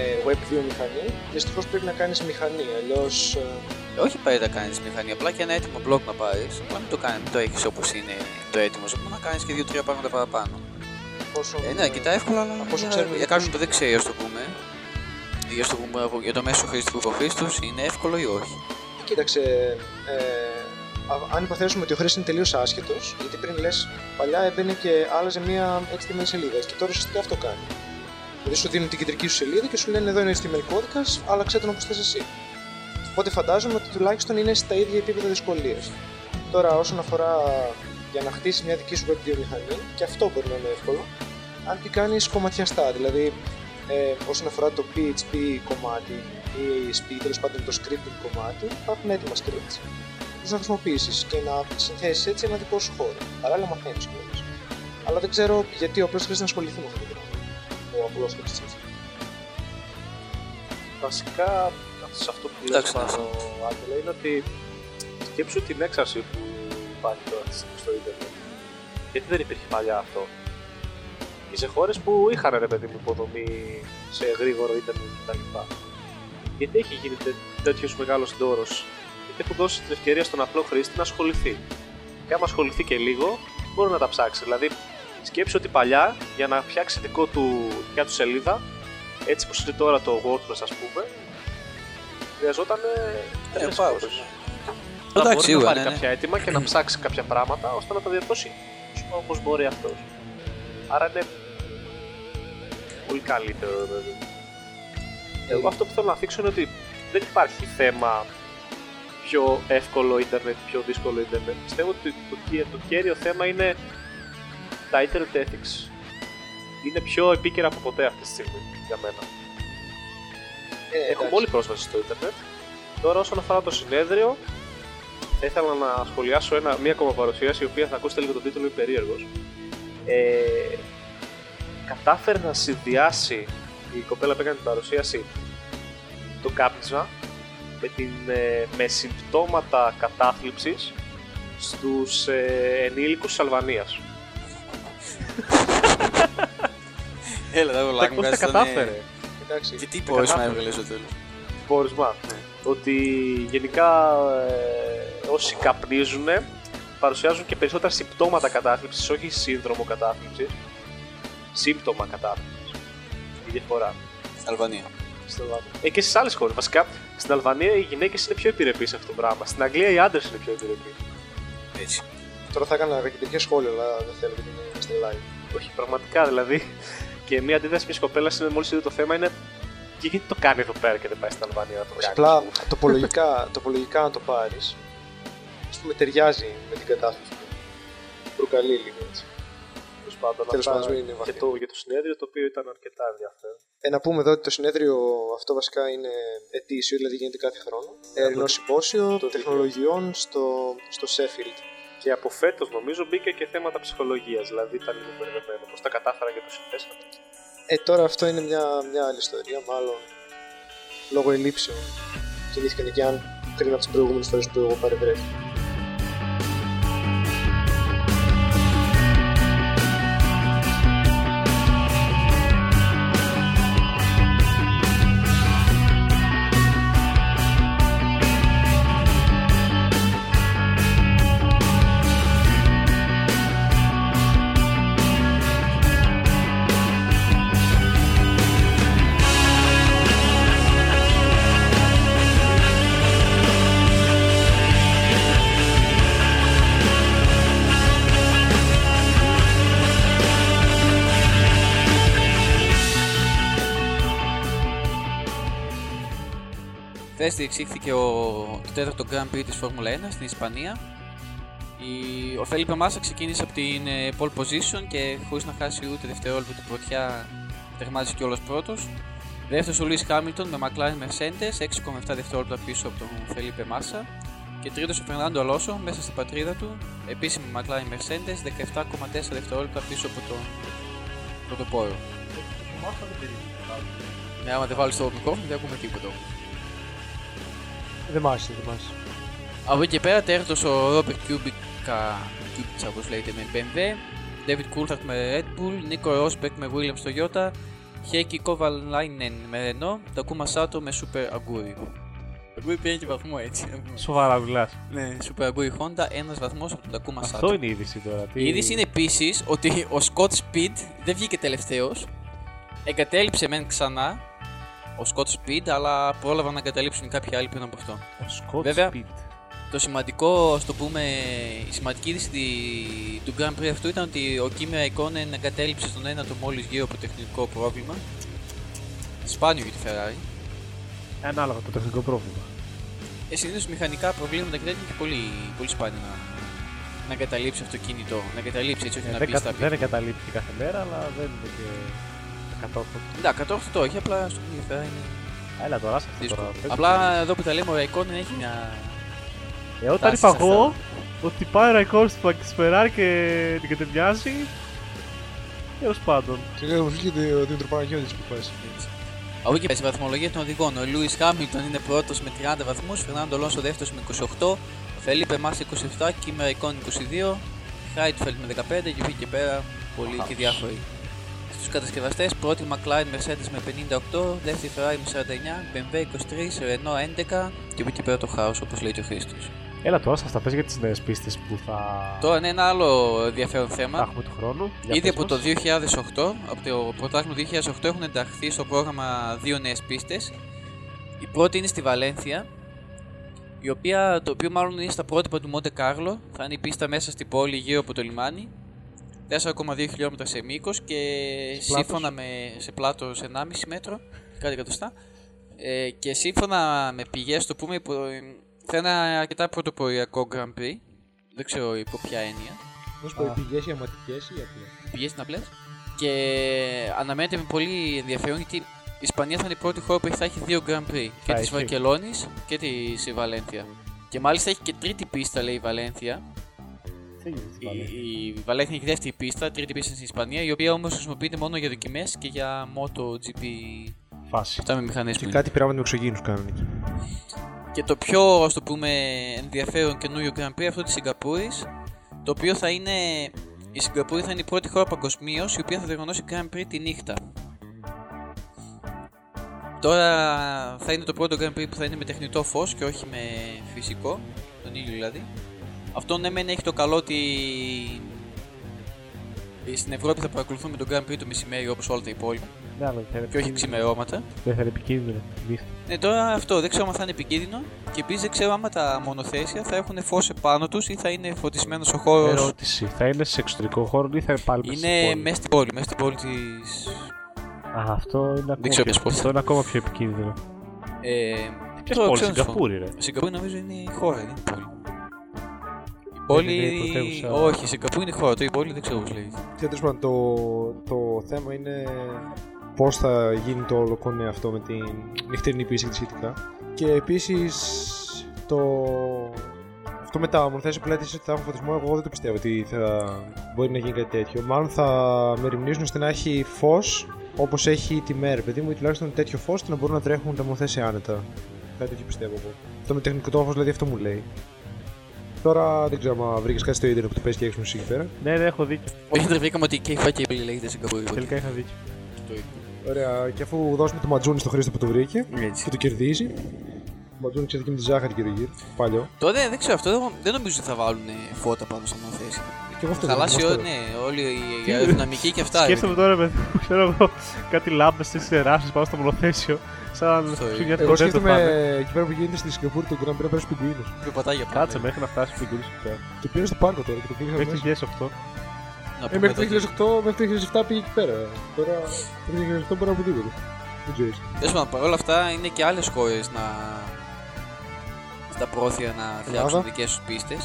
ε, Web 2 μηχανή, δυστυχώς πρέπει να κάνεις μηχανή, αλλιώς ε, Όχι πάει να κάνεις μηχανή, απλά και ένα έτοιμο blog να πάρεις. Απλά μην το κάνει, μην το έχεις όπως είναι το έτοιμο σου, απλά να κάνεις και δύο-τρία πράγματα παραπάνω. πόσο... Ε, ναι, κοιτά εύκολα, αλλά από όσο για, ξέρουμε, για κάποιον που δεν ξέρει, ας το πούμε. Για, το, πούμε, από- για το μέσο χρήστη που υποφρήσει είναι εύκολο ή όχι; Κοίταξε, ε, α- αν υποθέσουμε ότι ο χρήστης είναι τελείως άσχετος, γιατί πριν λες παλιά έμπαινε και άλλαζε μια HTML σελίδα και τώρα ουσιαστικά αυτό κάνει. Δηλαδή σου δίνουν την κεντρική σου σελίδα και σου λένε εδώ είναι HTML κώδικας, άλλαξε τον όπως θες εσύ. Οπότε φαντάζομαι ότι τουλάχιστον είναι στα ίδια επίπεδα δυσκολία. Τώρα, όσον αφορά για να χτίσει μια δική σου web 2 μηχανή, και αυτό μπορεί να είναι εύκολο, αν την κάνεις κομματιαστά. Δηλαδή, ε, όσον αφορά το PHP κομμάτι ή ASP, τέλος πάντων το scripting κομμάτι, υπάρχουν έτοιμα scripts που να χρησιμοποιήσεις και να συνθέσεις έτσι ένα δικό σου χώρο. Παράλληλα, μαθαίνει κιόλα. Αλλά δεν ξέρω γιατί ο απλό χρήστη να ασχοληθεί με αυτό το πράγμα. Ο απλός χρήστη. Βασικά, σε αυτό που λέει Εντάξει, πάνω ναι. ο Άγγελα είναι ότι σκέψου την έξαρση που υπάρχει τώρα στη στιγμή στο Ιντερνετ. Γιατί δεν υπήρχε παλιά αυτό; Και σε χώρες που είχαν ρε παιδί μου υποδομή σε γρήγορο Ιντερνετ κτλ. Γιατί έχει γίνει τέτοιος μεγάλος ντόρος, Γιατί έχουν δώσει την ευκαιρία στον απλό χρήστη να ασχοληθεί. Και άμα ασχοληθεί και λίγο, μπορεί να τα ψάξει. Δηλαδή, σκέψου ότι παλιά για να φτιάξει δικό του, δικιά του σελίδα, έτσι όπως είναι τώρα το WordPress ας πούμε, χρειαζόταν Ε, τρεις πάρα ώρες. πολύ. Να Εντάξει, μπορεί σίγουρα, να πάρει ναι, ναι. κάποια έτοιμα και να ψάξει κάποια πράγματα ώστε να τα διορθώσει όπως μπορεί αυτός. Άρα είναι πολύ καλύτερο. Δηλαδή. Εγώ αυτό που θέλω να θίξω είναι ότι δεν υπάρχει θέμα πιο εύκολο ίντερνετ, πιο δύσκολο ίντερνετ. Πιστεύω ότι το, κέ- το κέριο θέμα είναι τα internet ethics. Είναι πιο επίκαιρα από ποτέ αυτή τη στιγμή για μένα. Ε, Έχουμε όλη πρόσβαση στο ίντερνετ. Τώρα όσον αφορά το συνέδριο, θα ήθελα να σχολιάσω ένα, μία ακόμα παρουσίαση, η οποία θα ακούσετε λίγο τον τίτλο, είναι περίεργος. Ε, κατάφερε να συνδυάσει η κοπέλα που έκανε την παρουσίαση το κάπνισμα με, την, ε, με συμπτώματα κατάθλιψης στους ε, ενήλικους της Αλβανίας. Έλα, δεν Τα βολάκι μου πώς τα κάτι κατάφερε. Εντάξει. Και τι πόρισμα κατάφερε. έβγαλε στο τέλος. πόρισμα. Ότι γενικά ε, όσοι καπνίζουν παρουσιάζουν και περισσότερα συμπτώματα κατάθλιψης, όχι σύνδρομο κατάθλιψης. Σύμπτωμα κατάθλιψης. Η διαφορά. Αλβανία. Στην Αλβανία. Ε, και στις άλλες χώρες. Βασικά στην Αλβανία οι γυναίκες είναι πιο επιρρεπείς σε αυτό το πράγμα. Στην Αγγλία οι άντρες είναι πιο επιρρεπείς. Έτσι. Τώρα θα έκανα και τέτοια σχόλια, αλλά δεν θέλω γιατί είμαστε live. Όχι, πραγματικά δηλαδή. Και μία αντίδραση μιας κοπέλας είναι μόλις είδε το θέμα είναι. Και γιατί το κάνει εδώ πέρα και δεν πάει στην Αλβανία να το κάνει; Απλά τοπολογικά, τοπολογικά να το πάρεις, ας πούμε ταιριάζει με την κατάσταση του. Προκαλεί λίγο έτσι. Τέλος πάντων, Τέλος αυτά πάντων, μην είναι και, βαθύ. το, για το συνέδριο το οποίο ήταν αρκετά ενδιαφέρον. Ε, να πούμε εδώ ότι το συνέδριο αυτό βασικά είναι ετήσιο, δηλαδή γίνεται κάθε χρόνο. Ερεινό συμπόσιο το τεχνολογιών στο, στο Sheffield. Και από φέτος νομίζω μπήκε και θέματα ψυχολογίας, δηλαδή ήταν λίγο μπερδεμένο. Πώς τα κατάφεραν και το συνθέσανε. Ε, τώρα αυτό είναι μια, μια άλλη ιστορία, μάλλον λόγω ελλείψεων κινήθηκαν και αν πριν από τις προηγούμενες φορές που εγώ παρευρέθηκα. Χθες διεξήχθηκε ο, το τέταρτο Grand Prix της Φόρμουλα 1 στην Ισπανία. Η, ο Φέλιπε Μάσα ξεκίνησε από την ε, pole position και χωρίς να χάσει ούτε δευτερόλεπτο την πρωτιά τερμάτισε κιόλας πρώτος. Δεύτερος ο Λουίς Χάμιλτον με McLaren Mercedes 6,7 δευτερόλεπτα πίσω από τον Φελίπε Μάσα. Και τρίτος ο Φερνάντο Αλόσο μέσα στην πατρίδα του, επίσημη McLaren Mercedes 17,4 δευτερόλεπτα πίσω από τον πρωτοπόρο. Ναι, άμα δεν βάλεις το μικρόφωνο δεν ακούμε τίποτα. Δεν μ' άρεσε, δεν μ' άρεσε. Από εκεί και πέρα τέταρτος ο Ρόμπερτ Κιούμπικα, Κιούμπιτσα όπως λέγεται με BMW, David Coulthard με Red Bull, Νίκο Ρόσμπεργκ με Williams Toyota, Χέικι Kovalainen με Renault, Takuma Sato με Super Aguri. Aguri πήρε και βαθμό έτσι. να πούμε. Σοβαρά μιλάς. ναι, Super Aguri Honda, ένας βαθμός από τον Takuma Αυτό Sato. είναι η είδηση τώρα. Τι... Η είδηση είναι επίσης ότι ο Scott Speed δεν βγήκε τελευταίος. Εγκατέλειψε μεν ξανά ο Scott Speed, αλλά πρόλαβαν να εγκαταλείψουν κάποιοι άλλοι πριν από αυτό. Ο Scott Βέβαια, Speed. Το σημαντικό, ας το πούμε, η σημαντική είδηση τη- του Grand Prix αυτού ήταν ότι ο Kimi Raikkonen εγκατέλειψε στον ένατο μόλις γύρω από τεχνικό πρόβλημα. Σπάνιο για τη Ferrari. Ανάλογα το τεχνικό πρόβλημα. Ε, Συνήθως μηχανικά προβλήματα και τέτοια είναι πολύ, πολύ σπάνιο να, να εγκαταλείψει αυτοκίνητο. Να εγκαταλείψει έτσι, όχι Ε, να δεν, μπει κα... στα δεν εγκαταλείπει και κάθε μέρα, αλλά δεν είναι και κατόρθωτο. Ναι, κατόρθωτο το όχι, απλά στο η Ferrari είναι Έλα τώρα, σε αυτό δύσκολο. τώρα. πες Απλά μου. εδώ που τα λέμε, ο Raikkonen έχει μια. Ε, όταν τάση είπα σε εγώ αυτά. ότι πάει ο Ραϊκόν στην Πακισπεράρ και την κατεβιάζει. Τέλος πάντων. Και λέω μου βγήκε ο Δήμητρο Παναγιώτης που πάει. Από εκεί πέρα στη βαθμολογία των οδηγών. Ο Λούι Χάμιλτον είναι πρώτος με 30 βαθμούς, Φερνάντο Λόνσο δεύτερος με 28, Φελίπε Μάση 27, Κίμερα Ραϊκόν 22, Χάιτφελτ με 15 και βγήκε και πέρα πολλοί και διάφοροι. Στου κατασκευαστές, πρώτη McLaren Mercedes με 58, δεύτερη Ferrari με 49, BMW 23, Renault 11 και βγήκε πέρα το χάος όπως λέει και ο Χρήστος. Έλα τώρα, σας τα πες για τις νέες πίστες που θα, Τώρα είναι ένα άλλο ενδιαφέρον θα θέμα. έχουμε του χρόνου. Για Ήδη πες από το μας. 2008, από το πρωτάθλημα 2008 έχουν ενταχθεί στο πρόγραμμα δύο νέες πίστες. Η πρώτη είναι στη Βαλένθια, η οποία, το οποίο μάλλον είναι στα πρότυπα του Μοντε Κάρλο. Θα είναι η πίστα μέσα στην πόλη γύρω από το λιμάνι. 4,2 χιλιόμετρα σε μήκος και πλάτος. σύμφωνα με, σε πλάτος 1,5 μέτρο, κάτι εκατοστά. Ε, και σύμφωνα με πηγές, το πούμε, υπο- θα είναι αρκετά πρωτοποριακό Grand Prix. Δεν ξέρω υπό ποια έννοια. Πώς πω, πηγές ή αματικές ή απλά. πηγές στην απλές. Και αναμένεται με πολύ ενδιαφέρον γιατί η Ισπανία θα είναι η πρώτη χώρα που θα έχει δύο Grand Prix. Και της έχει. Βαρκελόνης και της Βαλένθια. Και μάλιστα έχει και τρίτη πίστα, λέει η Βαλένθια. Τι γίνεται στη Η, Βαλένθια. η Βαλένθια έχει δεύτερη πίστα, τρίτη πίστα στην Ισπανία, η οποία όμως χρησιμοποιείται μόνο για δοκιμές και για MotoGP. Φάση. Αυτά με μηχανές Και κάτι πράγματα με εξωγήινους κάνουν εκεί. Και το πιο ας το πούμε ενδιαφέρον καινούριο Grand Prix αυτό της Σιγκαπούρης το οποίο θα είναι η Σιγκαπούρη θα είναι η πρώτη χώρα παγκοσμίως η οποία θα διοργανώσει Grand Prix τη νύχτα. Τώρα θα είναι το πρώτο Grand Prix που θα είναι με τεχνητό φως και όχι με φυσικό, τον ήλιο δηλαδή. Αυτό ναι μεν έχει το καλό ότι στην Ευρώπη θα παρακολουθούμε τον Grand Prix το μεσημέρι όπως όλα τα υπόλοιπα Ναι, αλλά δεν θα είναι και όχι επικίνδυνο. ξημερώματα. Δεν θα είναι επικίνδυνο. Μη- Ναι, τώρα αυτό δεν ξέρω αν θα είναι επικίνδυνο και επίσης δεν ξέρω άμα τα μονοθέσια θα έχουν φως επάνω τους ή θα είναι φωτισμένος ο χώρος. Ερώτηση. Θα είναι σε εξωτερικό χώρο ή θα είναι πάλι μέσα στην Είναι πόλη; μέσα στην πόλη, μέσα στην πόλη τη Α, αυτό είναι ακόμα, ξέρω πιο, ποιος πώς. αυτό είναι ακόμα πιο επικίνδυνο. Ε, Ποια το πόλη, ξέρω, Σιγκαπούρη, ρε. Η Σιγκαπούρη νομίζω είναι η χώρα, δεν είναι η πόλη. Η Δεν πόλη. είναι η πρωτεύουσα. Όχι, η Σιγκαπούρη είναι η χώρα, το η πόλη δεν ξέρω πώς λέγεται. Και τέλος πάντων, το, το θέμα είναι πώς θα γίνει το όλο κονέ αυτό με την νυχτερινή πίεση και τα σχετικά. Και επίσης το. Αυτό με τα μονοθέσια που λέτε εσείς ότι θα έχουν φωτισμό, εγώ δεν το πιστεύω ότι θα μπορεί να γίνει κάτι τέτοιο. Μάλλον θα μεριμνήσουν ώστε να έχει φως όπως έχει τη μέρα, παιδί μου, ή τουλάχιστον τέτοιο φως ώστε να μπορούν να τρέχουν τα μονοθέσια άνετα. Κάτι τέτοιο πιστεύω εγώ. Αυτό με τεχνικό το φω δηλαδή αυτό μου λέει. Τώρα δεν ξέρω αν βρήκες κάτι στο ίντερνετ που το παίζει και έχει μουσική εκεί πέρα. Ναι, ναι, έχω δίκιο. Όχι, δεν βρήκαμε ότι και η Φάκη η πόλη λέγεται Σιγκαπούρη. Τελικά είχα δίκιο. Ωραία, και αφού δώσουμε το ματζούνι στο Χρήστο που το βρήκε Έτσι. και το κερδίζει. Το ματζούνι ξέρετε και με τη ζάχαρη γύρω γύρω. Παλιό. Τότε δεν ξέρω αυτό, δεν- δεν νομίζω ότι θα βάλουν φώτα πάνω στα μονοθέσια. Και εγώ αυτό Χαλάσει, δεν ό, ναι, όλη η αεροδυναμική και αυτά. Σκέφτομαι τώρα, παιδί μου, ξέρω εγώ, κάτι λάμπες στις τεράστιε πάνω στο μονοθέσιο. Σαν Αυτό είναι. ψουνιά Εγώ σκέφτομαι φάνε. εκεί πέρα που γίνεται στη Σιγκαπούρη τον Grand Prix πέρασε πιγκουίνο. Με πατάγια πάνω. Κάτσε μέχρι να φτάσεις στην κουρούση πέρα. Το πήρε στο πάρκο τώρα και το πήγες Μέχρι το μέσα. 2008. Να Ε, πούμε μέχρι το εδώ ότι- 2008, μέχρι το 2007 πήγε εκεί πέρα. Τώρα το 2008 μπορεί να οπουδήποτε. Δεν ξέρει. Τέλος πάντων, παρόλα αυτά είναι και άλλες χώρες να. στα πρόθυρα να φτιάξουν Ελλάδα. δικές τους πίστες.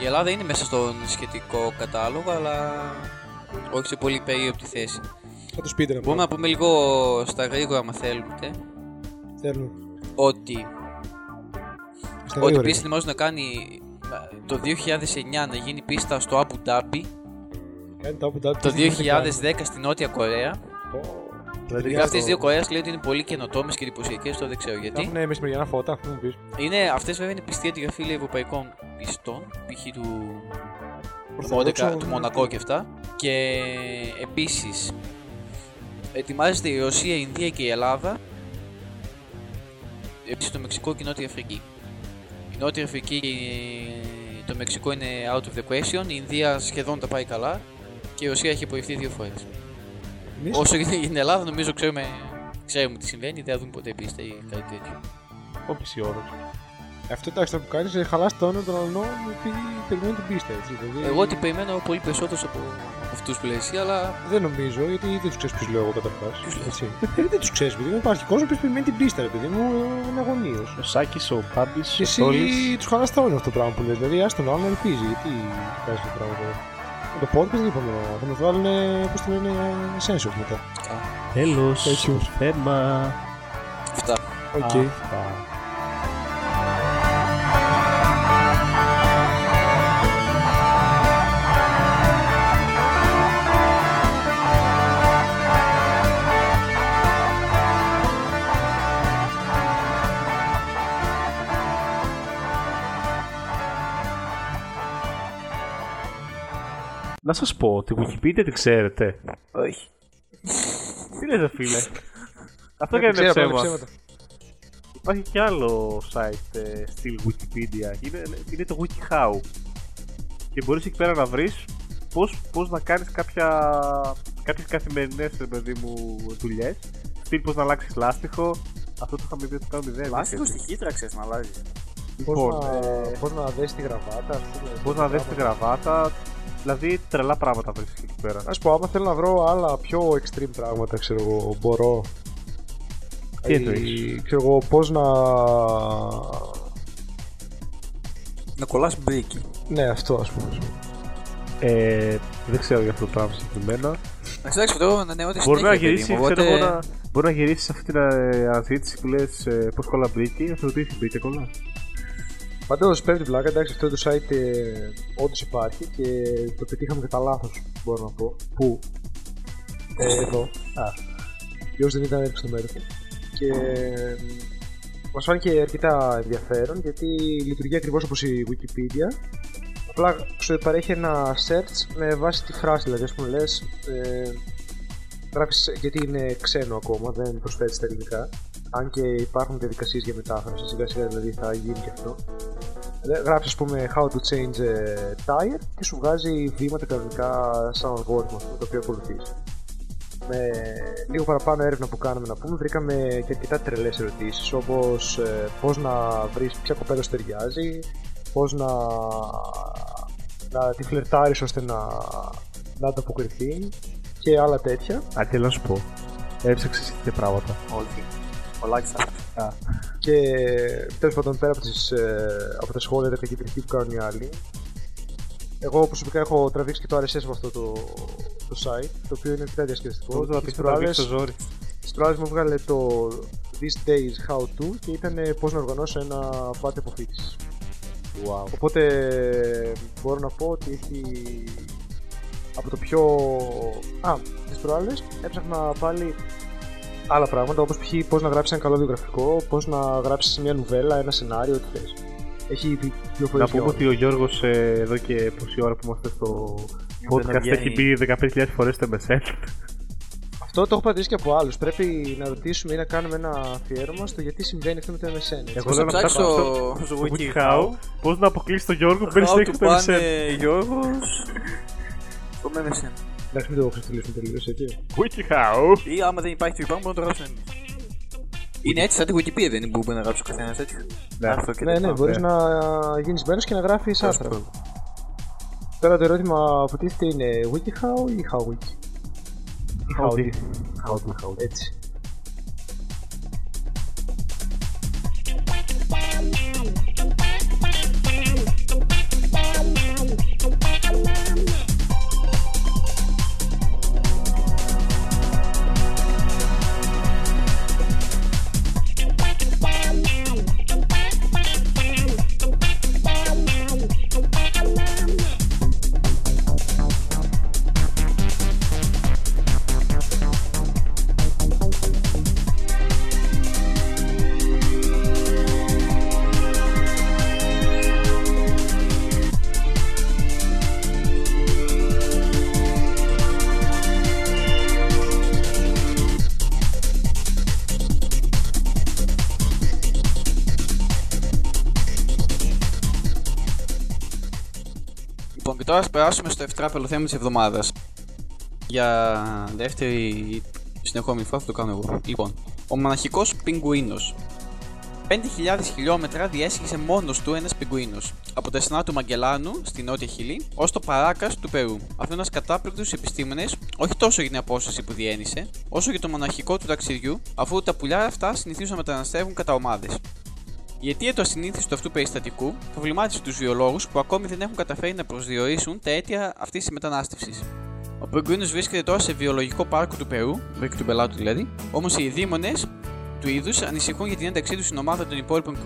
Η Ελλάδα είναι μέσα στον σχετικό κατάλογο, αλλά όχι σε πολύ περίοπτη θέση. Θα το σπίτι να Μπορούμε να πούμε λίγο στα γρήγορα, αν θέλετε, Θέλουμε. ότι, Στα ότι γρήγορα. επίση ετοιμάζουν να κάνει ε, το 2009 να γίνει πίστα στο Abu Dhabi, Κάνει τα Abu Dhabi, το τι δεν κάνει. 2010 στη Νότια Κορέα. Πω. Δηλαδή, Και αυτέ οι δύο Κορέε λέει ότι είναι πολύ καινοτόμες και εντυπωσιακές, το δεν ξέρω Θα γιατί. έχουν μεσημεριανά φώτα, θα μου πεις. Είναι, αυτές βέβαια είναι πιστή αντιγραφή λέει, ευρωπαϊκών πιστών, π.χ. του, του, Ορθόδοξο, Μόντεκα, του Μονακό και αυτά. Και επίσης ετοιμάζεται η Ρωσία, η Ινδία και η Ελλάδα. Επίσης το Μεξικό και η Νότια Αφρική. Η Νότια Αφρική και το Μεξικό είναι out of the question, η Ινδία σχεδόν τα πάει καλά και η Ρωσία έχει απορριφθεί δύο φορές. Εμείς Όσο για την Ελλάδα νομίζω ξέρουμε, ξέρουμε τι συμβαίνει, δεν θα δούμε ποτέ πίστα ή κάτι τέτοιο. Όπω αισιόδοξο. Αυτό εντάξει το που κάνεις, χαλάς το όνομα των αλλών επειδή περιμένει την πίστα. Έτσι, δηλαδή, Εγώ ότι περιμένω πολύ περισσότερο από αυτούς που λέει εσύ, αλλά Δεν νομίζω, γιατί δεν τους ξέρεις ποιους λέω εγώ καταρχάς. Ποιους λες; Έτσι. Ε, δεν τους ξέρεις, παιδί μου. Υπάρχει κόσμος που περιμένει την πίστα, ρε παιδί μου, εναγωνίως. Ο Σάκης, ο Πάμπης, Και ο εσύ Τόλης. τους χαλάς τα όνειρα αυτό το πράγμα που λες. Δηλαδή, άστον άλλο να ελπίζει. Γιατί κάνει αυτό το πράγμα τώρα. Με το podcast δεν είπαμε. Θα μας βάλουν, πώς το λένε, sensors μετά. Τέλος. Τέτοιο. Θέμα. αυτά. Οκ. Αυτά. Σας πω, τη Wikipedia την ξέρετε. Όχι. Τι λες ρε φίλε; Αυτό και Ε, είναι ξέρω, ψέμα. ψέματα. Υπάρχει και άλλο site ε, στυλ Wikipedia. Είναι, είναι το WikiHow. Και μπορείς εκεί πέρα να βρεις πώς, πώς να κάνεις κάποια, κάποιες καθημερινές ρε παιδί μου δουλειές. Στυλ πώς να αλλάξεις λάστιχο. Αυτό το είχαμε πει ότι το κάνουμε μηδέν. Λάστιχο στη χύτρα ξέρεις να αλλάζει. Πώς Λοιπόν, να, ε, πώς να δέσει τη γραβάτα. αυτό, δηλαδή, πώς να δεις τη γραβάτα. Δηλαδή τρελά πράγματα βρίσκεις εκεί πέρα. Να σου πω, άμα θέλω να βρω άλλα πιο extreme πράγματα, ξέρω εγώ, μπορώ. Τι Ή, εννοείς; Ξέρω εγώ, πώς να... Να κολλάς μπρίκι. Ναι, αυτό ας πούμε. Ε, δεν ξέρω για αυτό το πράγμα συγκεκριμένα. Εντάξει, αυτό να ναι, ό,τι Μπορεί να συνέχεια, παιδί γυρίσεις, μου, ξέρω οπότε- εγώ, να, μπορεί να γυρίσεις αυτή την ε, αναζήτηση που λες ε, πώς κολλάς μπρίκι, να σου ρωτήσεις μπρίκι κολλά. Πάντως πέρα την πλάκα, εντάξει, αυτό το site ε, όντως υπάρχει και το πετύχαμε κατά λάθος, μπορώ να πω. Πού; Ε, εδώ. Α. Για όσοι δεν ήταν έτσι στο μέρος του. Και μας φάνηκε αρκετά ενδιαφέρον γιατί λειτουργεί ακριβώς όπως η Wikipedia. Απλά σου παρέχει ένα search με βάση τη φράση. Δηλαδή, ας πούμε, λες. Ε, γράφεις, γιατί είναι ξένο ακόμα, δεν προσφέρεις στα ελληνικά. Αν και υπάρχουν διαδικασίες για μετάφραση, σιγά σιγά δηλαδή θα γίνει και αυτό. Γράφει, ας πούμε, how to change a tire και σου βγάζει βήματα κανονικά σαν αλγόριθμο αυτό το οποίο ακολουθείς. Με λίγο παραπάνω έρευνα που κάναμε να πούμε, βρήκαμε και αρκετά τρελές ερωτήσεις όπως ε, πώς να βρεις ποια κοπέλα σου ταιριάζει, πώς να, να τη φλερτάρεις ώστε να, να ανταποκριθεί και άλλα τέτοια. Α, θέλω να σου πω. Έψαξες τέτοια πράγματα. Όχι. Πολλάκι θα. Και τέλος πάντων, πέρα από, τις, ε, από τα σχόλια, τα κακή κριτική που κάνουν οι άλλοι, εγώ προσωπικά έχω τραβήξει και το RSS από αυτό το, το site, το οποίο είναι αρκετά διασκεδαστικό. Πώς να Τις πεις προάλλες- το ζόρι. Τις προάλλες μου έβγαλε το These Days How To και ήταν πώς να οργανώσω ένα party αποφύτησης. Wow. Οπότε μπορώ να πω ότι έχει από το πιο... Α, τις προάλλες έψαχνα πάλι άλλα πράγματα όπως π.χ. πώς να γράψεις ένα καλό βιογραφικό, πώς να γράψεις μια νουβέλα, ένα σενάριο, ό,τι θες. Έχει Να πληροφορίες για πούμε όλα. ότι ο Γιώργος ε, εδώ και πόση ώρα που είμαστε στο podcast βγαίνει. έχει μπει 15.000 φορές στο MSN. Αυτό το έχω πατήσει και από άλλους. Πρέπει να ρωτήσουμε ή να κάνουμε ένα αφιέρωμα στο γιατί συμβαίνει αυτό με το MSN. έτσι. Εγώ Θα λέω να ψάξω ψάξω στο στο WikiHow. WikiHow πώς να αποκλείσει τον Γιώργο που μπαίνει How συνέχεια to στο MSN. πάνε Γιώργος στο MSN. Εντάξει, μην το ξεφτυλίσουμε τελείως, έτσι. WikiHow. Ή άμα δεν υπάρχει το υπάρχουν μπορούμε να το γράψουμε εμείς. Είναι έτσι σαν τη Wikipedia δεν είναι που μπορεί να γράψει ο καθένας έτσι. Ναι. Άρθρο και Ναι, τέτοια. ναι, μπορείς να γίνεις μπαίνος και να γράφεις άρθρα. Τώρα το ερώτημα που τίθεται είναι WikiHow ή HowWiki. Ή Howdy. Howdy. Howdy, howdy. Έτσι. Περάσουμε στο ευτράπελο θέμα της εβδομάδας. Για δεύτερη συνεχόμενη φορά θα το κάνω εγώ. Λοιπόν, ο μοναχικός πιγκουίνος. 5.000 χιλιόμετρα διέσχισε μόνος του ένας πιγκουίνος. Από τα στενά του Μαγκελάνου, στη Νότια Χιλή, ως το Παράκας του Περού. Αυτό είναι ένας κατάπληκτος επιστήμονες, όχι τόσο για την απόσταση που διένυσε, όσο για το μοναχικό του ταξιδιού, αφού τα πουλιά αυτά συνηθίζουν να μεταναστεύουν κατά ομάδες. Η αιτία του ασυνήθιστου αυτού περιστατικού προβλημάτισε τους βιολόγους που ακόμη δεν έχουν καταφέρει να προσδιορίσουν τα αίτια αυτής της μετανάστευσης. Ο Πιγκουίνο βρίσκεται τώρα σε βιολογικό πάρκο του Περού, μέχρι του πελάτου δηλαδή, όμως οι δήμονες του είδους ανησυχούν για την ένταξή τους στην ομάδα των υπόλοιπων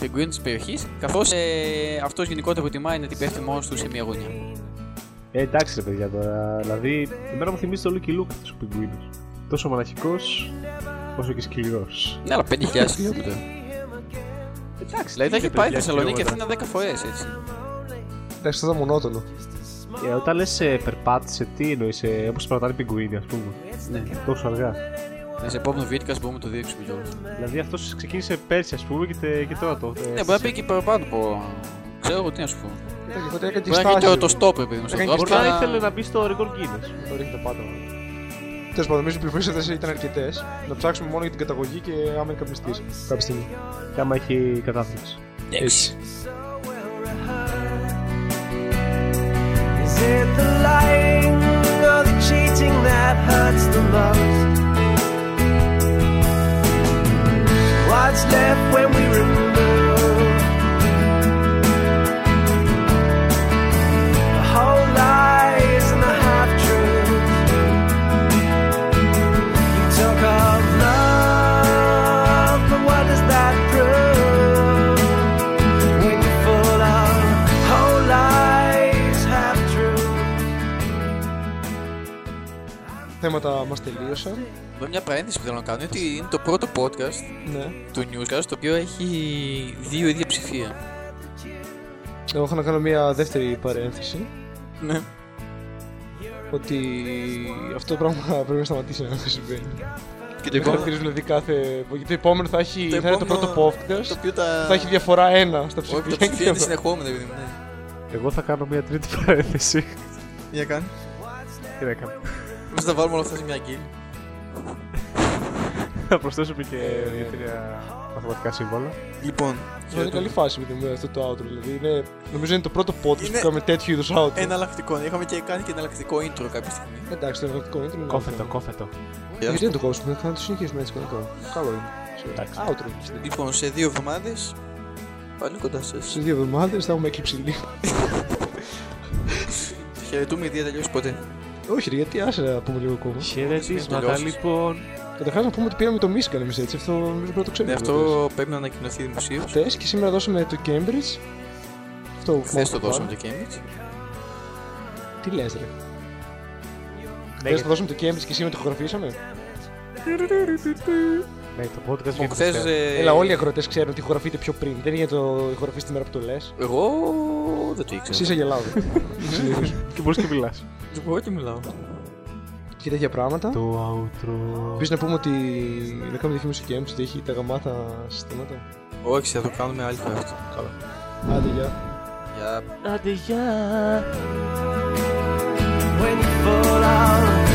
πιγκουίνων της περιοχής, καθώς ε, αυτός γενικότερα προτιμάει να την πέφτει μόνος του σε μια γωνιά. Ε, εντάξει ρε παιδιά τώρα. Δηλαδή, εμένα μου θυμίζεις το Lucky Luke του πιγκουίνους. Τόσο μοναχικός, όσο και σκληρός. Ναι, αλλά 5.000 χιλιόμετρα. Εντάξει, Δηλαδή θα έχει πάει η 5.000 Θεσσαλονίκη και χιλιόμετρα. Αθήνα 10 φορές έτσι. Εντάξει, αυτό ήταν μονότονο. Ε, όταν λες ε, περπάτησε, τι εννοείς, ε, όπως περπατάνε οι πιγκουίνοι, ας πούμε. Ναι. Τόσο αργά. Ναι, σε επόμενο βίντεο μπορούμε να το δείξουμε κιόλας. Δηλαδή αυτός ξεκίνησε πέρσι, ας πούμε, και, τε- και τώρα το. ε, Ναι, μπορεί να πει και παραπάνω από. Ξέρω εγώ τι να σου πω. Κοίτα, εγώ έκανε τη Μπορεί να γίνει στάση. το, το stop, επειδή μου Έκανε στο και Μπορεί drop, να αλλά- ήθελε να μπει στο record Guinness. Το ρίχνει το πάτωμα. Τέλος πάντων, νομίζω οι πληροφορίες αυτές ήταν αρκετές. Να ψάξουμε μόνο για την καταγωγή και άμα είναι καπνιστής κάποια στιγμή. Και άμα έχει κατάθλιψη. Έτσι. Is it the lying or the cheating that hurts the most? What's left when we Θέματα μας τελείωσαν. Εδώ μια παρένθεση που θέλω να κάνω είναι ότι είναι το πρώτο podcast Ναι. του Newscast το οποίο έχει δύο ίδια ψηφία. Εγώ έχω να κάνω μια δεύτερη παρένθεση. Ναι. Ότι αυτό το πράγμα πρέπει να σταματήσει να συμβαίνει. Και το Δεν επόμενο. χαρακτηρίζουν δηλαδή κάθε. Γιατί το επόμενο θα, έχει, θα είναι το επόμενο- πρώτο podcast. Το οποίο τα. Θα έχει διαφορά ένα στα Όχι, τα ψηφία. ψηφία είναι συνεχόμενα, επειδή μου, ναι. Εγώ θα κάνω μια τρίτη παρένθεση. Για κάνει. Τι να κάνω. Εμείς θα βάλουμε όλα αυτά σε μια γκίλ. Να προσθέσουμε και δύο-τρία μαθηματικά σύμβολα. Λοιπόν, Είναι καλή φάση με την- με αυτό το outro. Δηλαδή είναι, νομίζω είναι το πρώτο podcast Είναι- που κάνουμε τέτοιου είδους outro. εναλλακτικό. Είχαμε και κάνει και εναλλακτικό intro κάποια στιγμή. Εντάξει, το εναλλακτικό intro είναι. Κόφετο, outro. κόφετο. Γιατί δεν το κόψουμε, θα το συνεχίσουμε έτσι κανονικό. Καλό είναι. Εντάξει. Outro. Λοιπόν, σε δύο εβδομάδες. Πάλι κοντά σας. Σε δύο εβδομάδες θα έχουμε έκλειψη λίγο. Χαιρετούμε, η δεν τελειώσει ποτέ. Όχι, ρε, γιατί άσε να πούμε λίγο ακόμα. Χαιρετίσματα τελειώσεις. λοιπόν. Καταρχάς να πούμε ότι πήραμε το Michigan εμεί έτσι. Αυτό νομίζω πρέπει να το Ναι, ξέρουμε. αυτό πρέπει να ανακοινωθεί δημοσίω. Χθες και σήμερα δώσαμε το Cambridge. Αυτό που Χθε το μόνο δώσαμε βάλαμε. το Cambridge. Τι λες, ρε. Ναι, Χθες το δώσαμε το Cambridge και σήμερα το ηχογραφήσαμε. ναι, το podcast Λοιπόν, βγαίνει χθες. Δευτέρα. Έλα, όλοι οι ακροτέ ξέρουν ότι ηχογραφείτε πιο πριν. Δεν είναι το ηχογραφείς τη μέρα που το λες. Εγώ δεν το Εσύ ήξερα. είσαι γελάδος. Συνήθως. Και μπορείς και μιλάς. Εγώ και μιλάω. και τέτοια πράγματα. Το outro. Επίσης να πούμε ότι να κάνουμε διαφήμιση στο Cambridge ότι έχει τα γαμάτα συστήματα. Όχι, θα το κάνουμε άλλη φορά αυτό. Άντε, γεια. Για Άντε, γεια. when you fall out.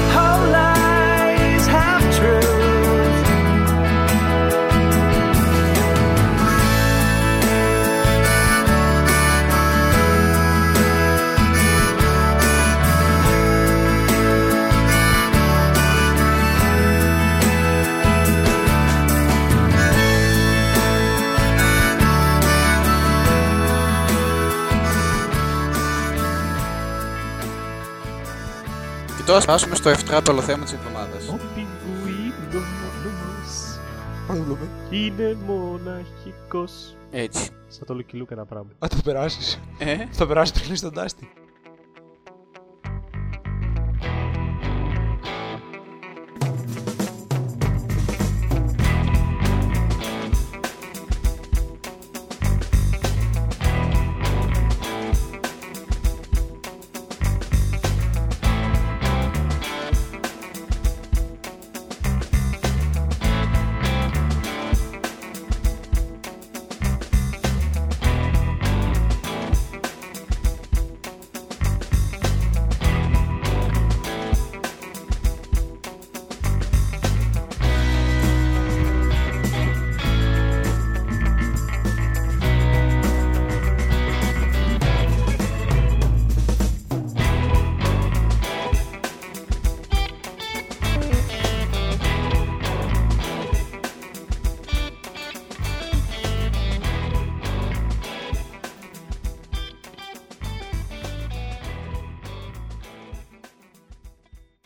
Και τώρα φτάσουμε στο ευτράπελο θέμα της εβδομάδας. Ο πιγκουίνος είναι μοναχικός. Έτσι. Σαν το Lucky Luke ένα πράγμα. Α, θα το περάσεις. Ε, Θα περάσει πριν στον Τάστη.